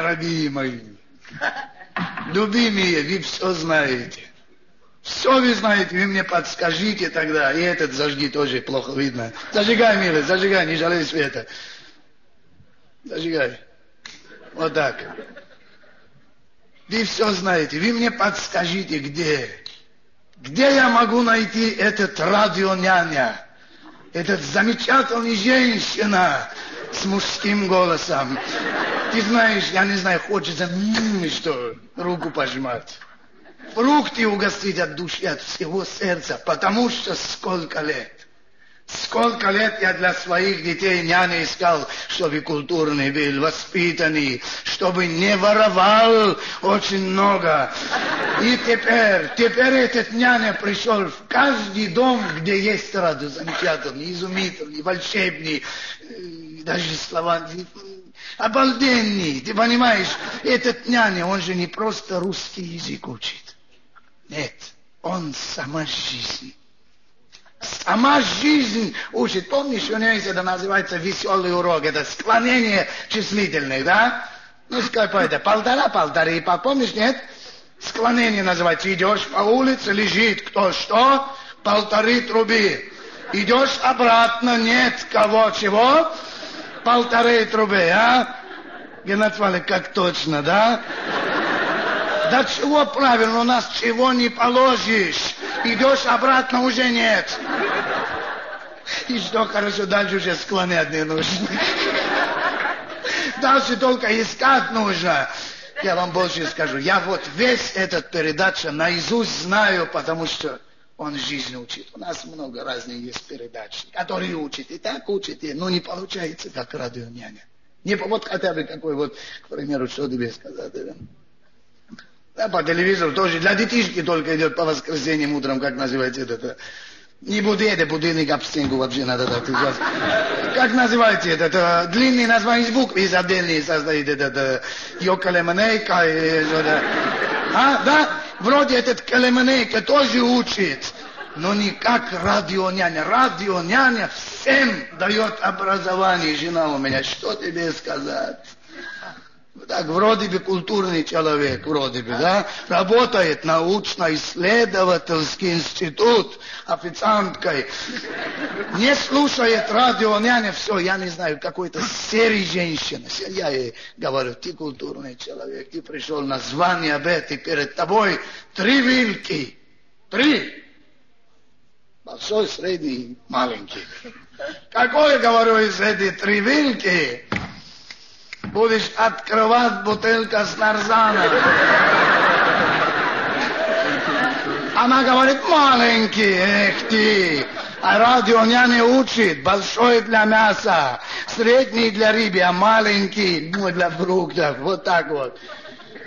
дорогие мои, любимые, вы все знаете. Все вы знаете, вы мне подскажите тогда. И этот зажги тоже плохо видно. Зажигай, милый, зажигай, не жалей света. Зажигай. Вот так. Вы все знаете, вы мне подскажите, где. Где я могу найти этот радионяня? Этот замечательный женщина с мужским голосом. Ты знаешь, я не знаю, хочется что, руку пожимать фрукты угостить от души, от всего сердца, потому что сколько лет. Сколько лет я для своих детей няня искал, чтобы культурный был, воспитанный, чтобы не воровал очень много. И теперь, теперь этот няня пришел в каждый дом, где есть радость, замечательный, изумительный, волшебный, даже слова обалденный. Ты понимаешь, этот няня, он же не просто русский язык учит. Нет, он сама жизнь. Сама жизнь учит. Помнишь, у него есть это называется веселый урок, это склонение числительных, да? Ну, сколько это? Полтора, полторы, помнишь, нет? Склонение называется. Идешь по улице, лежит кто что, полторы трубы. Идешь обратно, нет кого чего, полторы трубы, а? Геннадий как точно, да? Да чего правильно, у нас чего не положишь. Идешь обратно, уже нет. И что хорошо, дальше уже склонять не нужно. Дальше только искать нужно. Я вам больше скажу. Я вот весь этот передача наизусть знаю, потому что он жизнь учит. У нас много разных есть передач, которые учат. И так учат, и, но не получается, как радио няня. Не вот хотя бы какой вот, к примеру, что тебе сказать. Да, по телевизору тоже. Для детишки только идет по воскресеньям утром, как называется это. Не будете будильник об стенку вообще надо дать. Как называется это? это длинный название букв из отдельный состоит. Это, это Йокалеманейка. А, да? Вроде этот Калеманейка тоже учит. Но не как радионяня. Радионяня всем дает образование. Жена у меня, что тебе сказать? Так вроде бы культурный человек, вроде бы, да, работает научно-исследовательский институт официанткой, не слушает радио, няня, все, я не знаю, какой-то серый женщина. Я ей говорю, ты культурный человек, ты пришел на звание об и перед тобой три вилки, три, большой, средний, маленький. Какой, говорю, из этих три вилки будешь открывать бутылка с нарзана. Она говорит, маленький, эх ты. А радио меня не учит. Большой для мяса, средний для рыбы, а маленький ну, для фруктов. Вот так вот.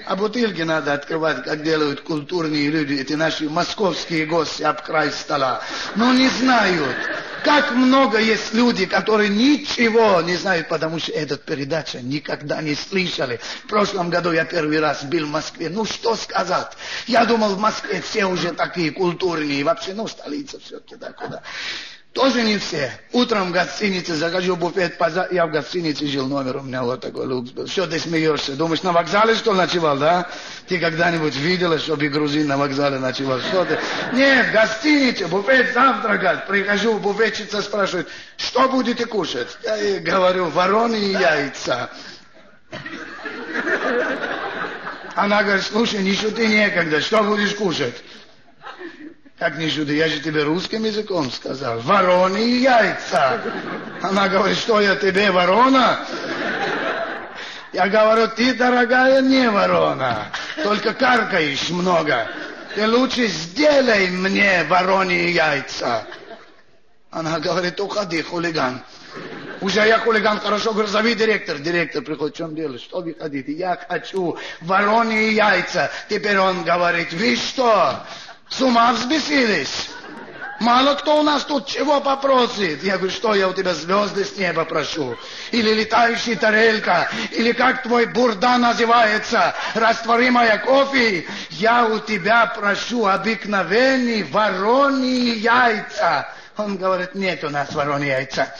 А бутылки надо открывать, как делают культурные люди, эти наши московские гости об край стола. Но не знают. Как много есть люди, которые ничего не знают, потому что эту передачу никогда не слышали. В прошлом году я первый раз был в Москве. Ну, что сказать? Я думал, в Москве все уже такие культурные. Вообще, ну, столица все-таки, да, куда. Тоже не все. Утром в гостинице захожу в буфет, поза... я в гостинице жил, номер у меня вот такой люкс был. Что ты смеешься? Думаешь, на вокзале что ночевал, да? Ты когда-нибудь видела, чтобы грузин на вокзале ночевал? Что ты? Нет, в гостинице, буфет завтракать. Прихожу, буфетчица спрашивает, что будете кушать? Я ей говорю, вороны и яйца. Она говорит, слушай, не шути некогда, что будешь кушать? Как не чудо, я же тебе русским языком сказал. Вороны и яйца. Она говорит, что я тебе ворона? Я говорю, ты, дорогая, не ворона, только каркаешь много. Ты лучше сделай мне ворони яйца. Она говорит, уходи, хулиган. Уже я хулиган, хорошо, говорю, зови директор. Директор приходит, в чем дело, что вы хотите? Я хочу ворони яйца. Теперь он говорит, вы что, с ума взбесились. Мало кто у нас тут чего попросит. Я говорю, что я у тебя звезды с неба прошу? Или летающая тарелка? Или как твой бурда называется? Растворимая кофе? Я у тебя прошу обыкновенные вороные яйца. Он говорит, нет у нас вороные яйца.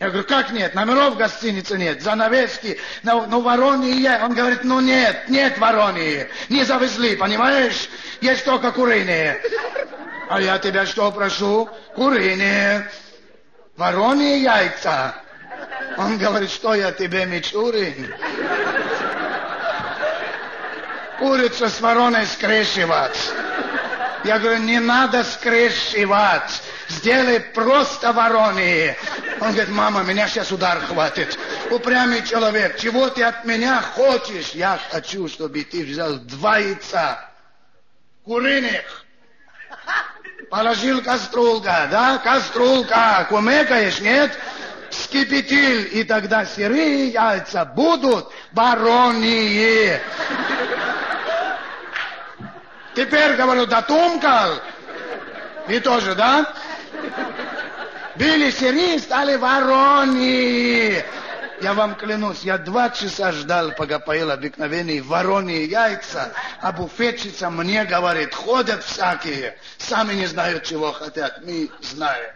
Я говорю, как нет? Номеров в гостинице нет, занавески, ну, ну Воронии есть. Он говорит, ну нет, нет Воронии, не завезли, понимаешь? Есть только куриные. А я тебя что прошу? Куриные. Вороньи яйца. Он говорит, что я тебе Мичурин? Курицу с вороной скрещивать. Я говорю, не надо скрещивать. Сделай просто вороны. Он говорит, мама, меня сейчас удар хватит. Упрямый человек, чего ты от меня хочешь? Я хочу, чтобы ты взял два яйца куриных. Положил каструлка, да, каструлка, кумекаешь, нет? Скипятил, и тогда сырые яйца будут баронии. Теперь, говорю, дотумкал. И тоже, да? Били сири, стали ворони. Я вам клянусь, я два часа ждал, пока поел обыкновенные вороные яйца, а буфетчица мне говорит, ходят всякие, сами не знают, чего хотят. Мы знаем.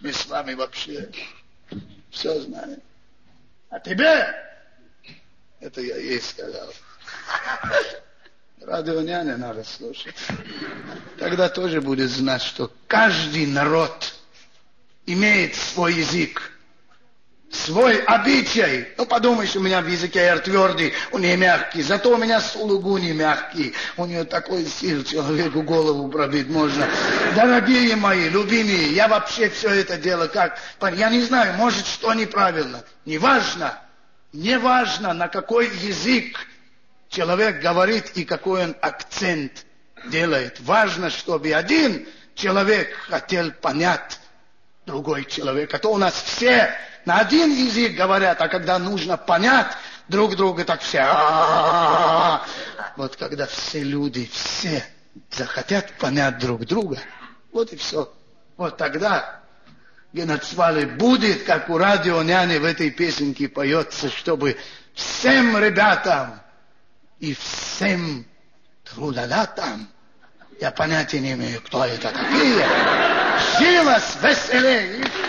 Мы с вами вообще все знаем. А тебе? Это я ей сказал. Радио няня надо слушать. Тогда тоже будет знать, что каждый народ имеет свой язык, свой обычай. Ну, подумаешь, у меня в языке я твердый, он не мягкий, зато у меня слугу не мягкий. У нее такой сил, человеку голову пробить можно. Дорогие мои, любимые, я вообще все это дело как... Я не знаю, может, что неправильно. Неважно, неважно, на какой язык человек говорит и какой он акцент делает. Важно, чтобы один человек хотел понять другой человек. А то у нас все на один язык говорят, а когда нужно понять друг друга, так все... Вот когда все люди, все захотят понять друг друга, вот и все. Вот тогда Геноцвали будет, как у радио няни в этой песенке поется, чтобы всем ребятам и всем трудолятам, я понятия не имею, кто это такие, Silas Vesselei.